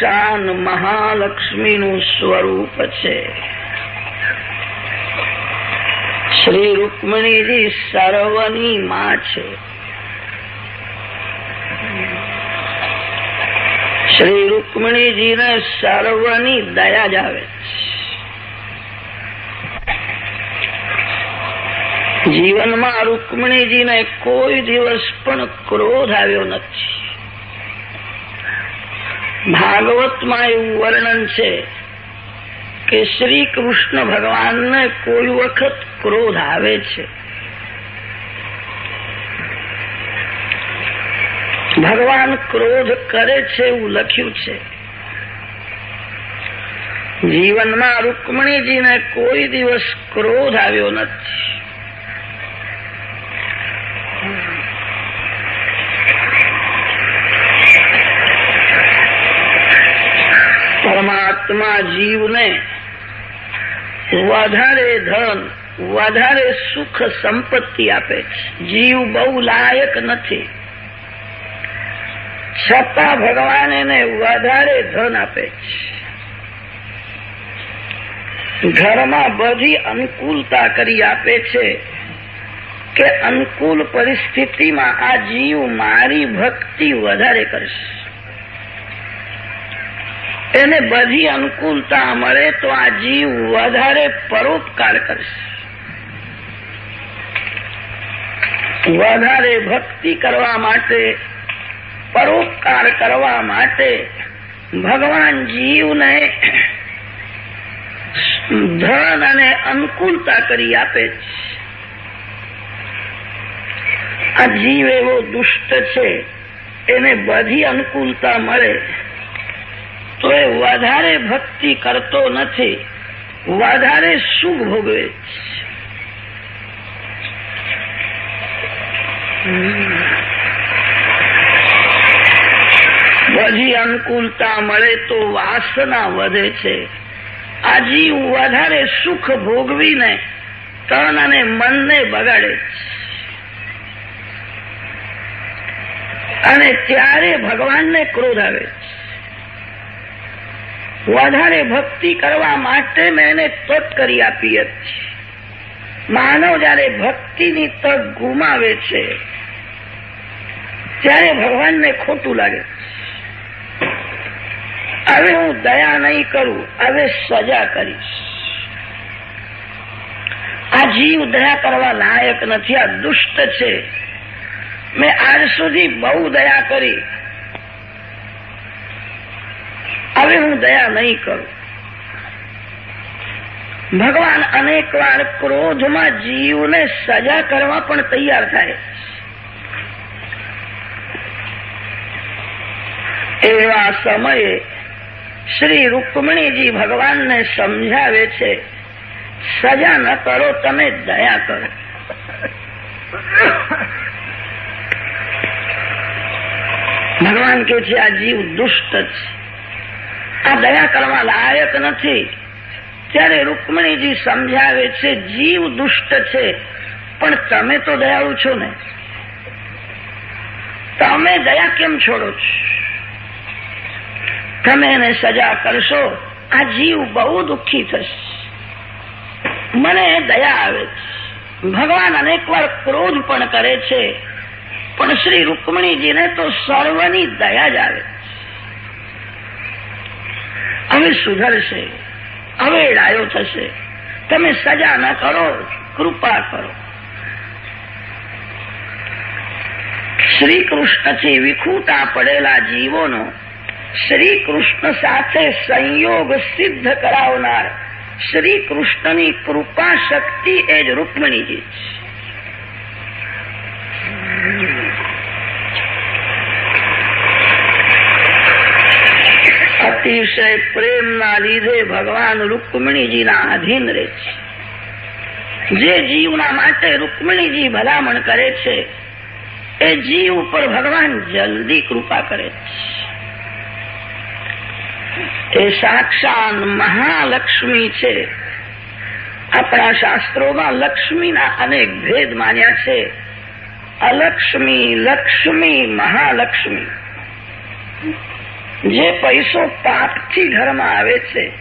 સાક્ષાત મહાલક્ષ્મીનું સ્વરૂપ છે. શ્રી રૂકમણીજી સર્વની માં છે. શ્રી રૂકમણીજીને સર્વની દયા જ આવે જીવનમાં રૂકમણીજીને કોઈ દિવસ પણ ક્રોધ આવ્યો નથી. ભાગવતમાં એવું વર્ણન છે કે શ્રી કૃષ્ણ ભગવાનને કોઈ વખત ક્રોધ આવે છે. ભગવાન ક્રોધ કરે છે એવું લખ્યું છે. જીવનમાં રૂકમણીજીને કોઈ દિવસ ક્રોધ આવ્યો નથી. પરમાત્મા જીવને વધારે ધન, વધારે સુખ સંપત્તિ આપે જીવ બહુ લાયક નથી. છતાં ભગવાન એને વધારે ધન આપે ઘરમાં બધી અનુકૂળતા કરી આપે છે કે અનુકૂળ પરિસ્થિતિમાં આ જીવ મારી ભક્તિ વધારે કરશે. એને બધી અનુકૂળતા મળે તો આ જીવ વધારે પરોપકાર કરશે. વધારે ભક્તિ કરવા માટે, પરોપકાર કરવા માટે ભગવાન જીવને ધન અને અનુકૂળતા કરી આપે છે. આ જીવ એવો દુષ્ટ છે, એને બધી અનુકૂળતા મળે. તો એ વધારે ભક્તિ કરતો નથી. વધારે સુખ ભોગવે બધી અનુકૂળતા મળે તો વાસના વધે છે. આ વધારે સુખ ભોગવીને તન અને મનને બગાડે અને ત્યારે ભગવાનને ક્રોધ આવે વધારે ભક્તિ કરવા માટે મેં એને તક કરી આપી હતી. માનવ જયારે ભક્તિની તક ગુમાવે છે, ત્યારે ભગવાનને ખોટું લાગે હવે હું દયા નહીં કરું, હવે સજા કરીશ. આ જીવ દયા કરવા લાયક નથી, આ દુષ્ટ છે. મેં આજ સુધી બહુ દયા કરી. હવે હું દયા નહીં કરું. ભગવાન અનેક વાર ક્રોધમાં જીવને સજા કરવા પણ તૈયાર થાય એવા સમયે શ્રી રૂકમણીજી ભગવાનને સમજાવે છે, સજા ન કરો, તમે દયા કરો. ભગવાન કે છે, આ જીવ દુષ્ટ છે. આ દયા કરવા લાયક નથી. ત્યારે રૂકમણીજી સમજાવે છે, જીવ દુષ્ટ છે, પણ તમે તો દયાળુ છો ને. તમે દયા કેમ છોડો છો? તમે એને સજા કરશો, આ જીવ બહુ દુઃખી થશે. મને દયા આવે છે. ભગવાન અનેક વાર ક્રોધ પણ કરે છે, પણ શ્રી રૂકમણીજીને તો સર્વની દયા જ આવે હવે સુધરશે હવે ડાયો થશે. તમે સજા ન કરો, કૃપા કરો. શ્રી કૃષ્ણથી વિખૂટા પડેલા જીવોનો શ્રી કૃષ્ણ સાથે સંયોગ સિદ્ધ કરાવનાર શ્રી કૃષ્ણની કૃપા શક્તિ એ જ રૂકમણીજી અતિશય પ્રેમના લીધે ભગવાન રૂકમણીજીના આધીન રહે છે. જે જીવના માટે રૂકમણીજી ભલામણ કરે છે, એ જીવ ઉપર ભગવાન જલ્દી કૃપા કરે છે. એ સાક્ષાત મહાલક્ષ્મી છે. આપણા શાસ્ત્રોમાં લક્ષ્મીના અનેક ભેદ માન્યા છે. અલક્ષ્મી, લક્ષ્મી, મહાલક્ષ્મી. જે પૈસો પાપથી ઘરમાં આવે છે,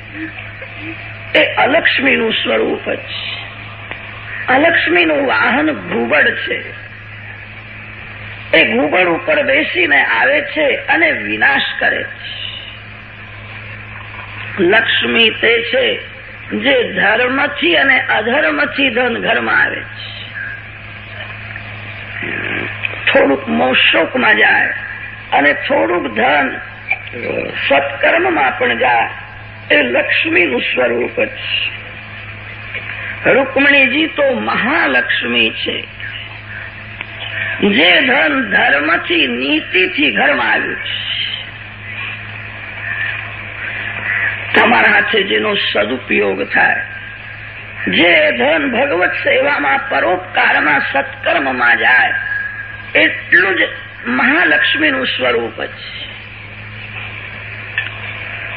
એ અલક્ષ્મીનું સ્વરૂપ જ અલક્ષ્મીનું વાહન ઘૂબડ છે. એ ઘૂબડ ઉપર બેસીને આવે છે અને વિનાશ કરે છે. લક્ષ્મી તે છે જે ધર્મથી અને અધર્મથી ધન ઘરમાં આવે છે. થોડુંક મોશોકમાં જાય અને થોડુંક ધન સત્કર્મમાં પણ જા. એ લક્ષ્મીનું સ્વરૂપ જ. રૂકમણીજી તો મહાલક્ષ્મી છે. જે ધન ધર્મથી, નીતિથી ઘરમાં આવ્યું છે. તમારા હાથે જેનો સદુપયોગ થાય, જે ધન ભગવત સેવામાં પરોપકારમાં સત્કર્મમાં જાય, એટલું જ મહાલક્ષ્મીનું સ્વરૂપ જ.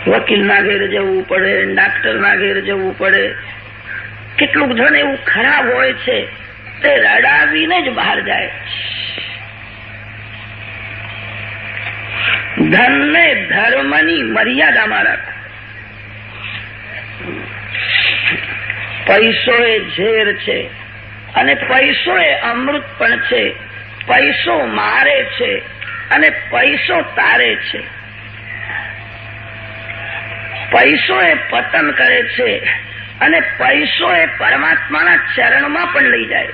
વકીલના ઘેર જવું પડે, ડાક્ટરના ઘેર જવું પડે. કેટલુંક ધન એવું ખરાબ હોય છે, તે રડાવીને જ બહાર જાય. ધનને ધર્મની મર્યાદામાં રાખો. પૈસો એ ઝેર છે અને પૈસો એ અમૃત પણ છે. પૈસો મારે છે અને પૈસો તારે છે. પૈસો એ પતન કરે છે અને પૈસો એ પરમાત્માના ચરણમાં પણ લઈ જાય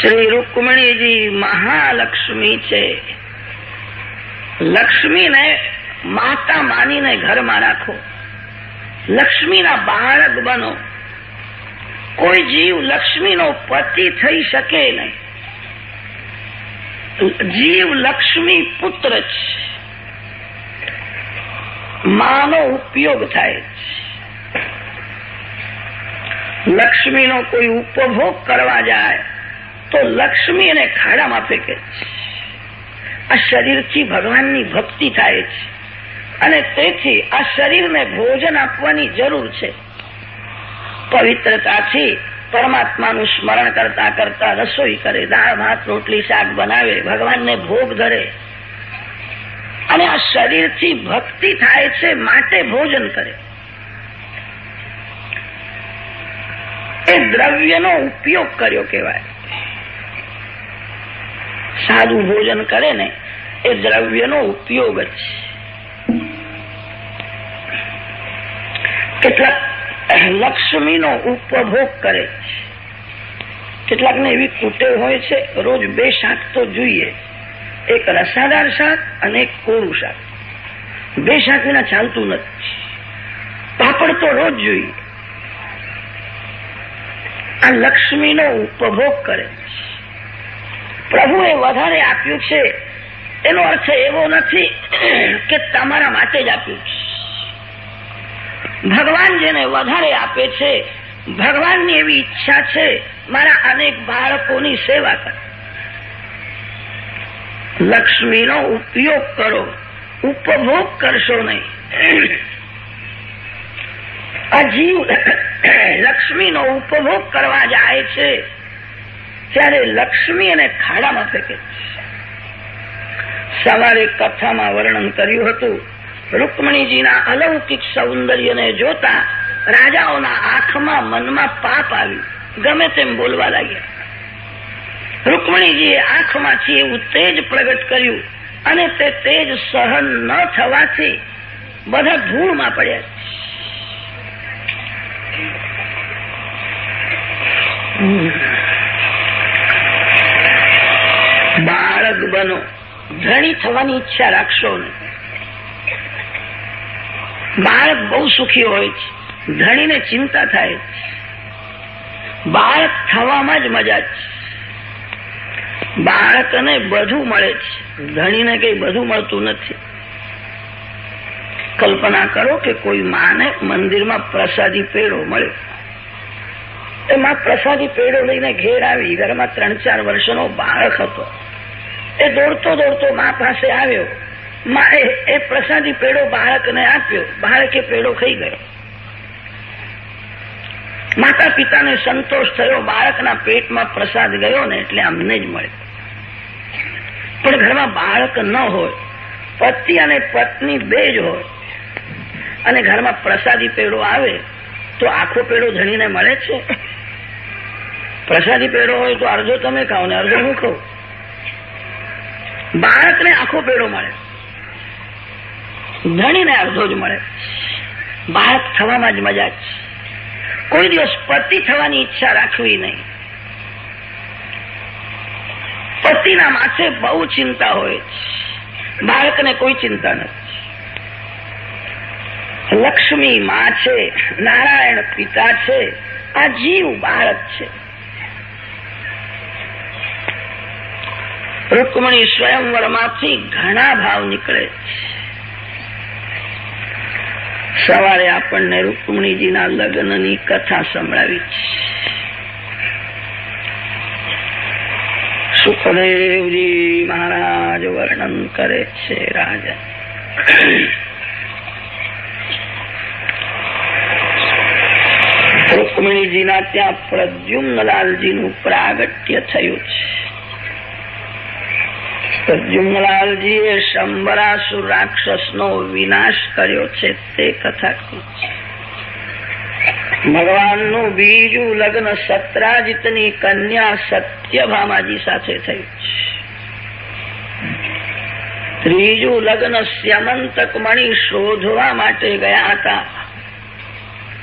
શ્રી રૂકમણીજી મહાલક્ષ્મી છે. લક્ષ્મીને માતા માનીને ઘરમાં રાખો. લક્ષ્મીના બાળક બનો. કોઈ જીવ લક્ષ્મીનો પતિ થઈ શકે નહીં. જીવ લક્ષ્મી પુત્ર છે. માનો ઉપયોગ થાય લક્ષ્મીનો કોઈ ઉપભોગ કરવા જાય તો લક્ષ્મી એને ખાડામાં ફેંકે આ શરીરથી ભગવાનની ભક્તિ થાય છે. અને તેથી આ શરીરને ભોજન આપવાની જરૂર છે. પવિત્રતાથી પરમાત્માનું સ્મરણ કરતા કરતા રસોઈ કરે, દાળ, ભાત, રોટલી, શાક બનાવે, ભગવાનને ભોગ ધરે. અને આ શરીરથી ભક્તિ થાય છે માટે ભોજન કરે. એ દ્રવ્યનો ઉપયોગ કર્યો કહેવાય. સાદું ભોજન કરે ને, એ દ્રવ્યનો ઉપયોગ જ. કેટલાક લક્ષ્મીનો ઉપભોગ કરે કેટલાકને એવી કુટેવ હોય છે, રોજ બે શાક તો જોઈએ. એક રસાદાર શાક અને એક કોરું શાક. બે શાક વિના ચાલતું નથી. પાપડ તો રોજ જોઈએ. આ લક્ષ્મીનો ઉપભોગ કરે પ્રભુએ વધારે આપ્યું છે. એનો અર્થ એવો નથી કે તમારા માટે જ આપ્યું છે. ભગવાન જેને વધારે આપે છે, ભગવાનની એવી ઈચ્છા છે, મારા અનેક બાળકોની સેવા કર. લક્ષ્મીનો ઉપયોગ કરો. ઉપભોગ કરશો નહીં. આ જીવ લક્ષ્મીનો ઉપભોગ કરવા જાય છે, ત્યારે લક્ષ્મી એને ખાડામાં ફેંકે સવારે કથામાં વર્ણન કર્યું હતું, રૂકમણીજીના અલૌકિક સૌંદર્યને જોતા રાજાઓના આંખમાં મનમાં પાપ આવ્યું. ગમે તેમ બોલવા લાગ્યા. રૂકમણીજીએ આંખમાંથી એવું તેજ પ્રગટ કર્યું અને તે તેજ સહન ન થવાથી બધા ધૂળમાં પડ્યા બાળક બનો, ધણી થવાની ઈચ્છા રાખશો ને બાળક બહુ સુખી હોય છે, ધણીને ચિંતા થાય બાળક થવામાં જ મજા છે. બાળકને બધું મળે છે. ધણીને કઈ બધું મળતું નથી. કલ્પના કરો કે કોઈ માને મંદિરમાં પ્રસાદી પેડો મળ્યો એમાં પ્રસાદી પેડો લઈને ઘેર આવી ઘરમાં ત્રણ ચાર વર્ષનો બાળક હતો. એ દોડતો દોડતો મા પાસે આવ્યો. માએ એ પ્રસાદી પેડો બાળકને આપ્યો. બાળકે પેડો ખાઈ ગયો. માતા પિતાને સંતોષ થયો. બાળકના પેટમાં પ્રસાદ ગયો ને એટલે અમને જ મળે પણ ઘરમાં બાળક ન હોય, પતિ અને પત્ની બે જ હોય, અને ઘરમાં પ્રસાદી પેડો આવે તો આખો પેડો ધણીને મળે છે. પ્રસાદી પેડો હોય તો અડધો તમે ખાઓ ને અડધો હું ખાઉં? બાળકને આખો પેડો મળે, ધણીને અડધો જ મળે. બાળક થવામાં જ મજા છે. કોઈ દિવસ પતિ થવાની ઈચ્છા રાખવી નહીં. પતિના માથે બહુ ચિંતા હોય બાળકને કોઈ ચિંતા નથી. લક્ષ્મી માં છે, નારાયણ પિતા છે, આ જીવ બાળક છે. રૂકમણી સ્વયંવરમાંથી ઘણા ભાવ નીકળે છે. સવારે આપણને રૂકમણીજીના લગ્નની કથા સંભળાવી છે. સુખદેવજી મહારાજ વર્ણન કરે છે રાજા. રૂકમણીજીના ત્યાં પ્રદ્યુમ્નલાલજીનું પ્રાગટ્ય થયું છે. પ્રદ્યુમ્નલાલજીએ શંબરાસુર રાક્ષસનો વિનાશ કર્યો છે તે કથા ભગવાનનું બીજું લગ્ન સત્રાજીતની કન્યા સત્યભામાજી સાથે થયું ત્રીજું લગ્ન સ્યમંતક મણી શોધવા માટે ગયા હતા.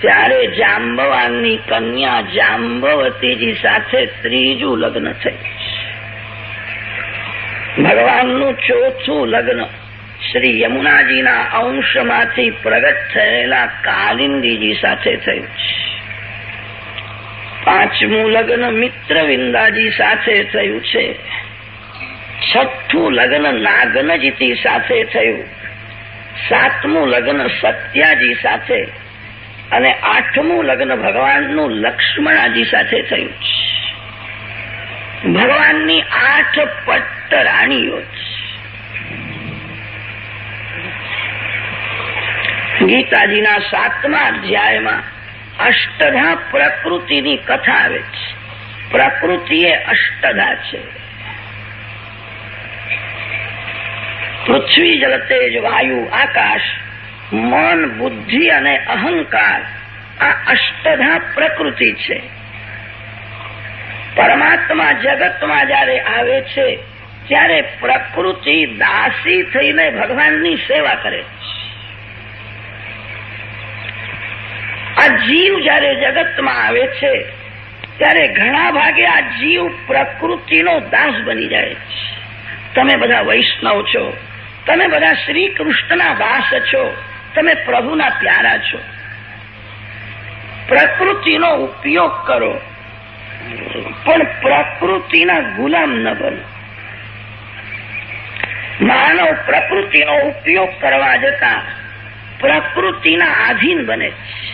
ત્યારે જાંબવાનની કન્યા જાંબવતીજી સાથે ત્રીજું લગ્ન થયું ભગવાનનું ચોથું લગ્ન શ્રી યમુનાજીના અંશમાંથી પ્રગટ થયેલા કાલિંદીજી સાથે થયું છે પાંચમું લગ્ન મિત્રવિંદાજી સાથે થયું છે. છઠ્ઠું લગ્ન નાગનજીતી સાથે થયું. સાતમું લગ્ન સત્યાજી સાથે અને આઠમું લગ્ન ભગવાનનું લક્ષ્મણાજી સાથે થયું છે. ભગવાનની આઠ પટ્ટ રાણીઓ ગીતાજીના સાતમા અધ્યાયમાં અષ્ટધા પ્રકૃતિની કથા આવે છે. પ્રકૃતિ એ અષ્ટધા છે. પૃથ્વી જલ તેજ વાયુ આકાશ, મન, બુદ્ધિ અને અહંકાર આ અષ્ટધા પ્રકૃતિ છે. પરમાત્મા જગતમાં જ્યારે આવે છે, ત્યારે પ્રકૃતિ દાસી થઈને ભગવાનની સેવા કરે છે. આ જીવ જયારે જગતમાં આવે છે, ત્યારે ઘણા ભાગે આ જીવ પ્રકૃતિનો દાસ બની જાય છે. તમે બધા વૈષ્ણવ છો, તમે બધા શ્રી કૃષ્ણના દાસ છો, તમે પ્રભુના પ્યારા છો. પ્રકૃતિનો ઉપયોગ કરો, પણ પ્રકૃતિના ગુલામ ન બનો. માનવ પ્રકૃતિનો ઉપયોગ કરવા જતા પ્રકૃતિના આધીન બને છે.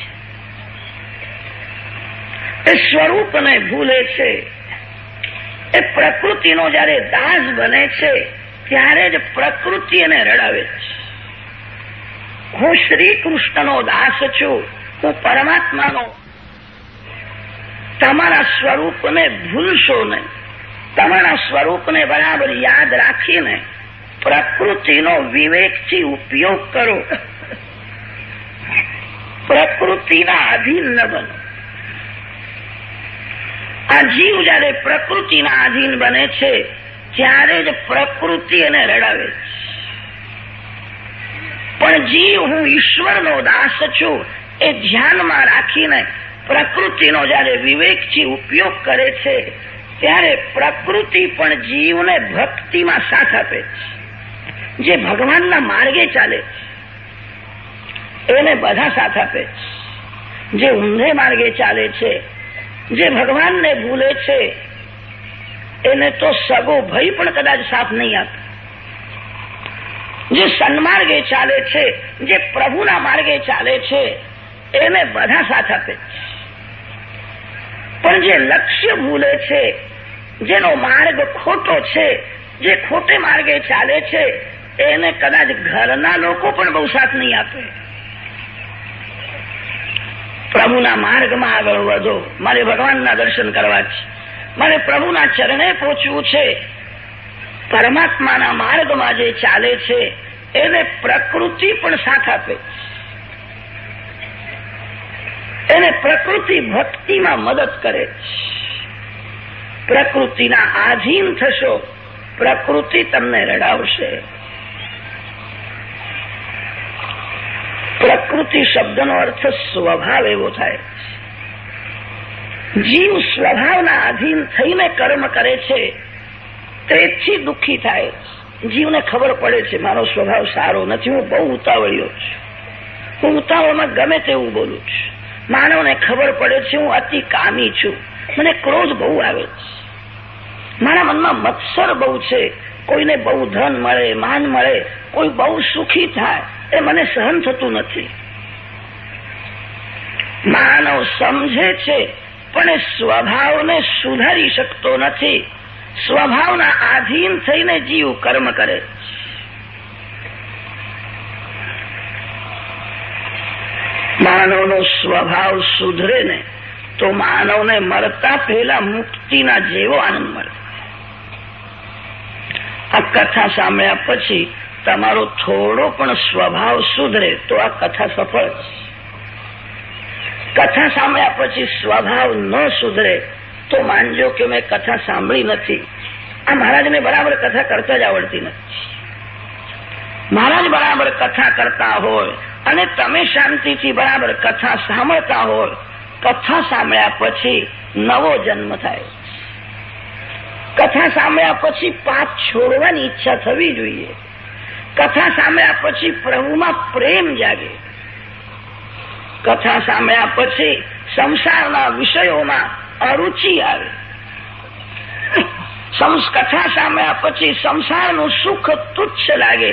એ સ્વરૂપને ભૂલે છે. એ પ્રકૃતિનો જયારે દાસ બને છે, ત્યારે જ પ્રકૃતિ એને રડાવે છે. હું શ્રી કૃષ્ણનો દાસ છું, હું પરમાત્માનો. તમારા સ્વરૂપને ભૂલશો નહીં. તમારા સ્વરૂપને બરાબર યાદ રાખીને પ્રકૃતિનો વિવેકથી ઉપયોગ કરો. પ્રકૃતિના અધીન ન બનો. આ જીવ જયારે પ્રકૃતિના આધીન બને છે, ત્યારે જ પ્રકૃતિ એને રડાવે પણ જીવ હું ઈશ્વરનો દાસ છું, એ ધ્યાનમાં રાખીને પ્રકૃતિનો જયારે વિવેકથી ઉપયોગ કરે છે, ત્યારે પ્રકૃતિ પણ જીવને ભક્તિમાં સાથ આપે જે ભગવાનના માર્ગે ચાલે એને બધા સાથ આપે જે ઊંધે માર્ગે ચાલે છે જે ભગવાનને ભૂલે છે, એને તો સગો ભય પણ કદાચ સાથ નહીં આપે. જે સન્માર્ગે ચાલે છે, જે પ્રભુના માર્ગે ચાલે છે, એને બધા સાથ આપે. પણ જે લક્ષ્ય ભૂલે છે, જેનો માર્ગ ખોટો છે, જે ખોટે માર્ગે ચાલે છે, એને કદાચ ઘરના લોકો પણ બહુ સાથ નહીં આપે. પ્રભુના માર્ગમાં આગળ વધો. મારે ભગવાનના દર્શન કરવા છે. મારે પ્રભુના ચરણે પહોંચવું છે. પરમાત્માના માર્ગમાં જે ચાલે છે, એને પ્રકૃતિ પણ સાથ આપે એને પ્રકૃતિ ભક્તિમાં મદદ કરે પ્રકૃતિના આધીન થશો. પ્રકૃતિ તમને રડાવશે. પ્રકૃતિ શબ્દનો અર્થ સ્વભાવ એવો થાય. જીવ સ્વભાવના આધીન થઈને કર્મ કરે છે, તેથી દુઃખી થાય. જીવને ખબર પડે છે, મારો સ્વભાવ સારો નથી, હું બહુ ઉતાવળ્યો છું. હું ઉતાવળમાં ગમે તેવું બોલું છું. માનવને ખબર પડે છે, હું અતિ કામી છું. મને ક્રોધ બહુ આવે છે. મારા મનમાં મત્સર બહુ છે. કોઈને બહુ ધન મળે, માન મળે, કોઈ બહુ સુખી થાય. એ મને સહન થતું નથી. માનવ સમજે છે, પણ એ સ્વભાવને સુધારી શકતો નથી. સ્વભાવના આધીન થઈને જીવ કર્મ કરે માનવનો સ્વભાવ સુધરે ને તો માનવને મળતા પહેલા મુક્તિના જેવો આનંદ મળે. આ કથા સાંભળ્યા પછી તમારો થોડો પણ સ્વભાવ સુધરે તો આ કથા સફળ કથા સાંભળ્યા પછી સ્વભાવ ન સુધરે તો માનજો કે મેં કથા સાંભળી નથી. આ મહારાજને બરાબર કથા કરતા જ આવડતી નથી. મહારાજ બરાબર કથા કરતા હોય અને તમે શાંતિથી બરાબર કથા સાંભળતા હોય, કથા સાંભળ્યા પછી નવો જન્મ થાય. કથા સાંભળ્યા પછી પાપ છોડવાની ઈચ્છા થવી જોઈએ. કથા સાંભળ્યા પછી પ્રભુમાં પ્રેમ જાગે. કથા સાંભળ્યા પછી સંસારના વિષયોમાં અરુચિ આવે. કથા સાંભળ્યા પછી સંસારનું સુખ તુચ્છ લાગે.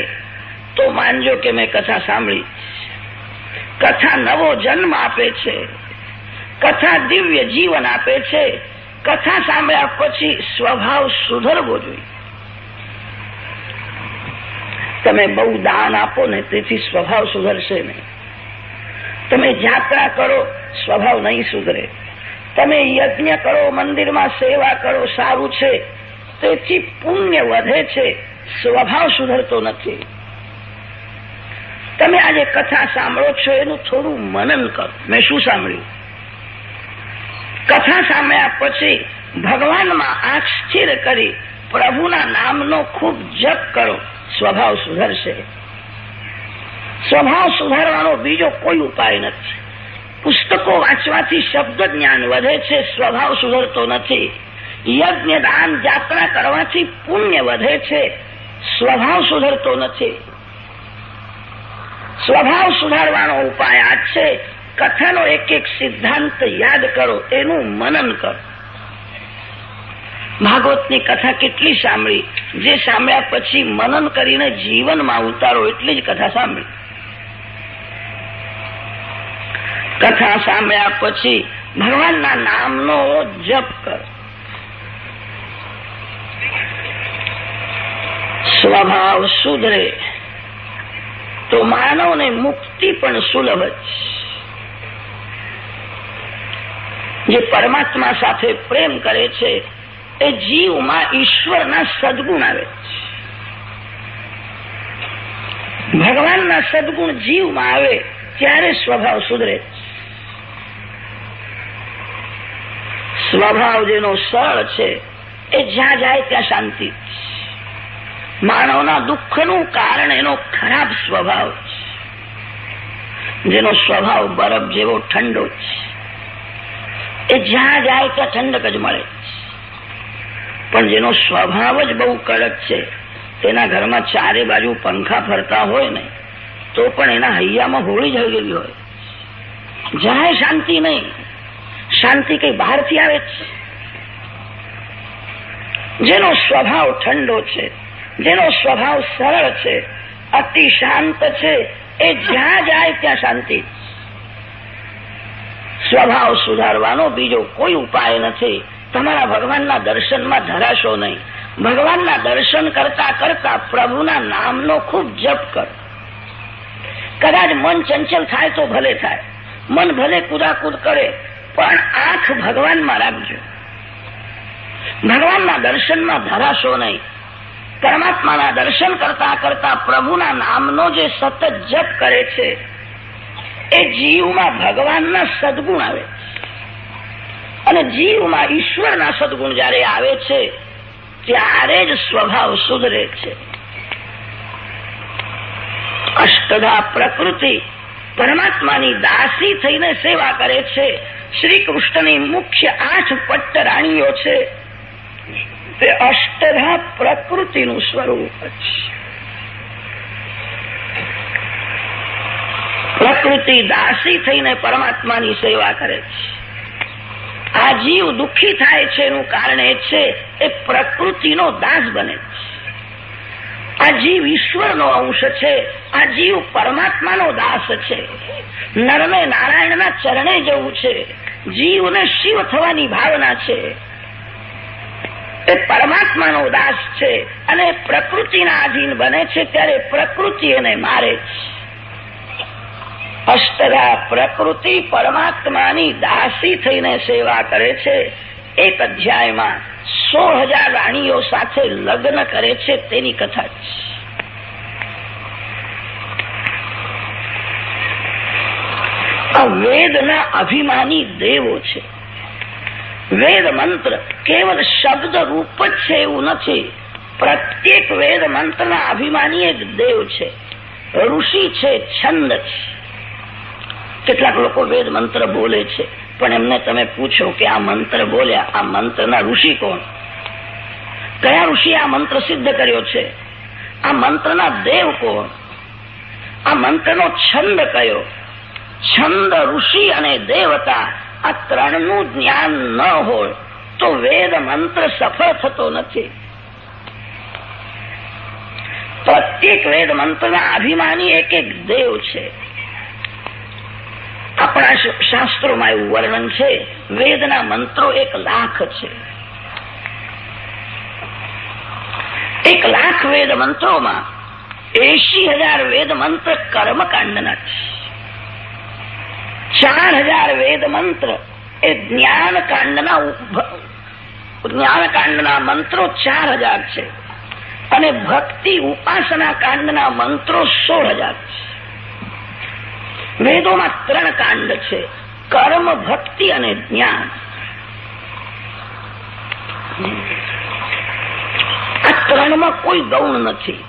તો માનજો કે મેં કથા સાંભળી. કથા નવો જન્મ આપે છે. કથા દિવ્ય જીવન આપે છે. કથા સાંભળ્યા પછી સ્વભાવ સુધરવો જોઈએ. તમે બહુ દાન આપો ને તેથી સ્વભાવ સુધરશે નહીં. તમે જાત્રા કરો, સ્વભાવ નહીં સુધરે. તમે યજ્ઞ કરો, મંદિરમાં સેવા કરો, સારું છે. તેથી પુણ્ય વધે છે, સ્વભાવ સુધરતો નથી. તમે આજે કથા સાંભળો છો, એનું થોડું મનન કરો. મેં શું સાંભળ્યું? કથા સાંભળ્યા પછી ભગવાનમાં આંખ સ્થિર કરી પ્રભુના નામનો ખૂબ જપ કરો. સ્વભાવ સુધરશે. સ્વભાવ સુધારવાનો બીજો કોઈ ઉપાય નથી. પુસ્તકો વાંચવાથી શબ્દ જ્ઞાન વધે છે, સ્વભાવ સુધરતો નથી. યજ્ઞ, દાન જાત્રા કરવાથી પુણ્ય વધે છે, સ્વભાવ સુધરતો નથી. સ્વભાવ સુધારવાનો ઉપાય આ છે, કથાનો એક એક સિદ્ધાંત યાદ કરો, એનું મનન કરો. ભાગવતની કથા કેટલી સાંભળી? જે સાંભળ્યા પછી મનન કરીને જીવનમાં ઉતારો એટલી જ કથા સાંભળી. કથા સાંભળ્યા પછી ભગવાનના નામનો જપ કર. સ્વભાવ સુધરે તો માનવને મુક્તિ પણ સુલભ જ. જે પરમાત્મા સાથે પ્રેમ કરે છે એ જીવમાં ઈશ્વરના સદગુણ આવે ભગવાનના સદગુણ જીવમાં આવે, ત્યારે સ્વભાવ સુધરે સ્વભાવ જેનો સરળ છે, એ જ્યાં જાય ત્યાં શાંતિ માનવના દુઃખનું કારણ એનો ખરાબ સ્વભાવ જેનો સ્વભાવ બરફ જેવો ઠંડો છે. એ જ્યાં જાય ત્યાં ઠંડક જ મળે પણ જેનો સ્વભાવ જ બહુ કડક છે. તેના ઘરમાં ચારે બાજુ પંખા ફરતા હોય ને, તો પણ એના હૈયામાં હોળી જ હળગેલી હોય. જાય શાંતિ નહીં. શાંતિ કઈ બહારથી આવે છે. જેનો સ્વભાવ ઠંડો છે, જેનો સ્વભાવ સરળ છે, અતિ શાંત છે, એ જ્યાં જાય ત્યાં શાંતિ. સ્વભાવ સુધારવાનો બીજો કોઈ ઉપાય નથી. તમારા ભગવાનના દર્શનમાં ધરાશો નહીં. ભગવાનના દર્શન કરતા કરતા પ્રભુના નામનો ખૂબ જપ કર. કદાચ મન ચંચલ થાય તો ભલે થાય. મન ભલે કુદાકુદ કરે, પણ આંખ ભગવાનમાં રાખજો. ભગવાનના દર્શનમાં ધરાશો નહીં. પરમાત્માના દર્શન કરતા કરતા પ્રભુના નામનો જે સતત જપ કરે છે, એ જીવમાં ભગવાનના સદગુણ આવે. અને જીવમાં ઈશ્વરના સદગુણ જયારે આવે છે, ત્યારે જ સ્વભાવ સુધરે છે. અષ્ટધા પ્રકૃતિ પરમાત્માની દાસી થઈને સેવા કરે છે. શ્રી કૃષ્ણની મુખ્ય આઠ પટ્ટ રાણીઓ છે. તે અષ્ટધા પ્રકૃતિનું સ્વરૂપ છે. પ્રકૃતિ દાસી થઈને પરમાત્માની સેવા કરે છે. આ જીવ દુઃખી થાય છે, એનું કારણ એ છે, એ પ્રકૃતિનો દાસ બને આ જીવ ઈશ્વરનો અંશ છે, આ જીવ પરમાત્માનો દાસ છે. નરમે નારાયણના ચરણે જવું છે, જીવને શિવ થવાની ભાવના છે. એ પરમાત્માનો દાસ છે અને પ્રકૃતિના આધીન બને છે, ત્યારે પ્રકૃતિ એને મારે છે. અષ્ટરા પ્રકૃતિ પરમાત્માની દાસી થઈને સેવા કરે છે. એક અધ્યાયમાં સોળ હજાર રાણીઓ સાથે લગ્ન કરે છે તેની કથા વેદના અભિમાની દેવો છે. વેદ મંત્ર કેવલ શબ્દ રૂપ જ છે એવું નથી. પ્રત્યેક વેદ મંત્રના અભિમાની એક દેવ છે. ઋષિ છે, છંદ છે. કેટલાક લોકો વેદ મંત્ર બોલે છે. પણ એમને તમે પૂછો કે આ મંત્ર બોલ્યા, આ મંત્રના ઋષિ કોણ? કયા ઋષિ આ મંત્ર સિદ્ધ કર્યો છે? આ મંત્રના દેવ કોણ? આ મંત્રનો છંદ કયો? છંદ ઋષિ અને દેવતા આ ત્રણનું જ્ઞાન ન હોય તો વેદ મંત્ર સફળ થતો નથી. પ્રત્યેક વેદ મંત્રના અભિમાની એક એક દેવ છે. આપણા શાસ્ત્રોમાં એવું વર્ણન છે, વેદના મંત્રો એક લાખ છે. એક લાખ વેદ મંત્રોમાં એસી હજાર વેદ મંત્ર કર્મકાંડના છે. ચાર હજાર વેદ મંત્ર એ જ્ઞાનકાંડના જ્ઞાનકાંડના મંત્રો ચાર હજાર છે અને ભક્તિ ઉપાસના કાંડના મંત્રો સોળ હજાર છે. વેદોમાં ત્રણ કાંડ છે. કર્મ, ભક્તિ અને જ્ઞાન. આ ત્રણમાં કોઈ ગૌણ નથી.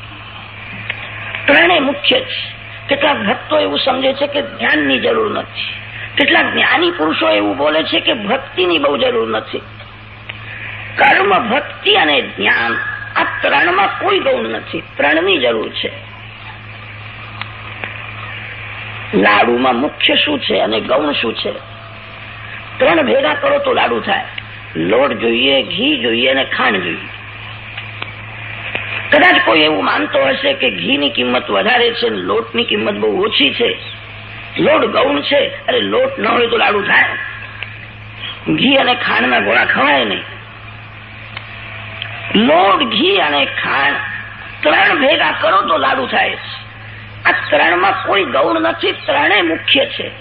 ત્રણે મુખ્ય છે. કેટલાક ભક્તો એવું સમજે છે કે જ્ઞાનની જરૂર નથી. કેટલાક જ્ઞાની પુરુષો એવું બોલે છે કે ભક્તિની બહુ જરૂર નથી. કર્મ, ભક્તિ અને જ્ઞાન આ ત્રણમાં કોઈ ગૌણ નથી. ત્રણની જરૂર છે. લાડુમાં મુખ્ય શું છે અને ગૌણ શું છે? ત્રણ ભેગા કરો તો લાડુ થાય. લોટ જોઈએ, ઘી જોઈએ અને ખાંડ જોઈએ. કદાચ કોઈ એવું માનતો હશે કે ઘીની કિંમત વધારે છે લોટની કિંમત બહુ ઓછી છે. લોટ ગૌણ છે, અરે લોટ ન હોય તો લાડુ થાય. ઘી અને ખાંડના ગોળા ખવાય નહીં. લોટ, ઘી અને ખાંડ ત્રણ ભેગા કરો તો લાડુ થાય આ ત્રણમાં કોઈ ગૌણ નથી ત્રણે મુખ્ય છે.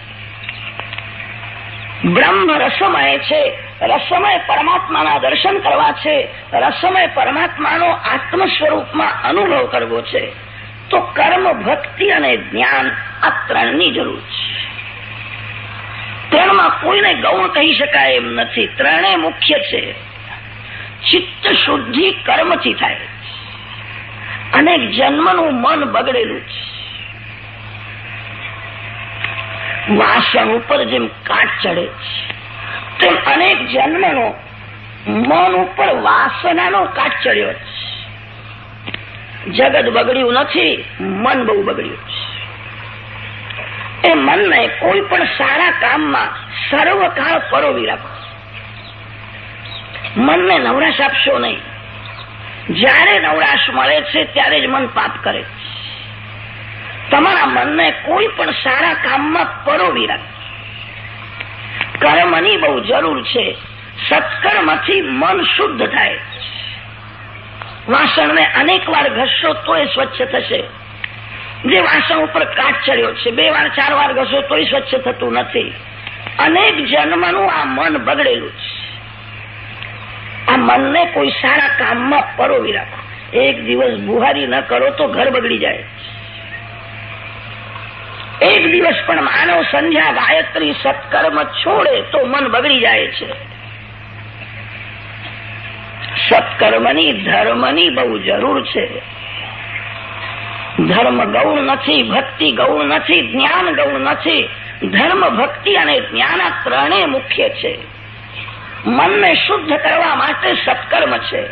બ્રહ્મ રસમય છે. રસમય પરમાત્માના દર્શન કરવા છે. રસમય પરમાત્માનો આત્મ સ્વરૂપમાં અનુભવ કરવો છે. તો કર્મ, ભક્તિ અને જ્ઞાન આ ત્રણની જરૂર છે. ત્રણમાં કોઈને ગૌણ કહી શકાય એમ નથી. ત્રણે મુખ્ય છે. ચિત્ત શુદ્ધિ કર્મથી થાય. અનેક જન્મનું મન બગડેલું છે. વાસણ ઉપર જેમ કાટ ચડે તેમ અનેક જન્મનો મન ઉપર વાસનાનો કાટ ચડ્યો જગત બગડ્યું નથી, મન બહુ બગડ્યું એ મનને કોઈ પણ સારા કામમાં સર્વકાળ પરોવી રાખો. મનને નવરાશ આપશો નહીં. જ્યારે નવરાશ મળે છે, ત્યારે જ મન પાપ કરે છે. તમારા મનને કોઈ પણ સારા કામમાં પરોવી રાખ કર્મની બહુ જરૂર છે. સત્કર્મથી મન શુદ્ધ થાય. વાસણને અનેક વાર ઘસશો તો એ સ્વચ્છ થશે. જે વાસણ ઉપર કાચ ચડ્યો છે, બે વાર, ચાર વાર ઘસો તોય સ્વચ્છ થતું નથી. અનેક જન્મનું આ મન બગડેલું છે. આ મનને કોઈ સારા કામમાં પરોવી રાખો એક દિવસ બુહારી ન કરો તો ઘર બગડી જાય. એક દિવસ પણ માનવ સંધ્યા ગાયત્રી સત્કર્મ છોડે તો મન બગડી જાય છે. સત્કર્મની ધર્મની બહુ જરૂર છે. ધર્મ ગૌણ નથી, ભક્તિ ગૌણ નથી, જ્ઞાન ગૌણ નથી. ધર્મ, ભક્તિ અને જ્ઞાન આ ત્રણેય મુખ્ય છે. મનને શુદ્ધ કરવા માટે સત્કર્મ છે.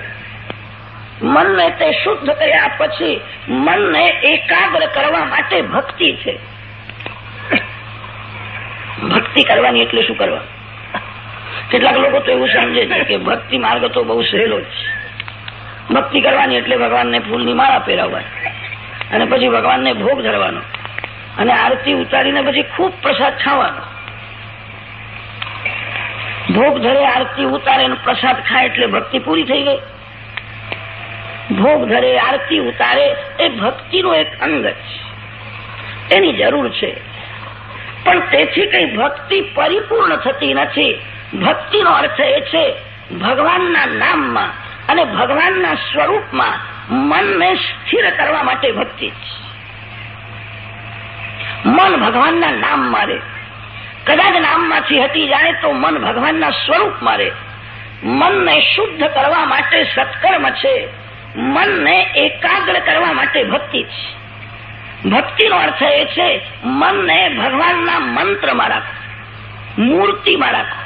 મનને તે શુદ્ધ કર્યા પછી મનને એકાગ્ર કરવા માટે ભક્તિ છે. ભક્તિ કરવાની એટલે શું કરવા? કેટલાક લોકો તો એવું સમજે છે કે ભક્તિ માર્ગ તો બહુ સહેલો છે. ભક્તિ કરવાની એટલે ભગવાનને ફૂલની માળા પહેરાવવાની અને પછી ભગવાનને ભોગ ધરવાનો અને આરતી ઉતારીને પછી ખૂબ પ્રસાદ ખાવાનો. ભોગ ધરે, આરતી ઉતારે પ્રસાદ ખાય એટલે ભક્તિ પૂરી થઈ ગઈ. ભોગ ધરે, આરતી ઉતારે એ ભક્તિનો એક અંગ છે. એની જરૂર છે. પણ તેથી કઈ ભક્તિ પરિપૂર્ણ થતી નથી. ભક્તિનો અર્થ એ છે, ભગવાનના નામમાં અને ભગવાનના સ્વરૂપમાં મનને સ્થિર કરવા માટે ભક્તિ. મન ભગવાનના નામ મારે કદાચ નામમાંથી હતી જાણે તો મન ભગવાનના સ્વરૂપ મારે મનને શુદ્ધ કરવા માટે સત્કર્મ છે. મનને એકાગ્ર કરવા માટે ભક્તિ છે. ભક્તિનો અર્થ એ છે, મનને ભગવાનના મંત્રમાં રાખો, મૂર્તિમાં રાખો.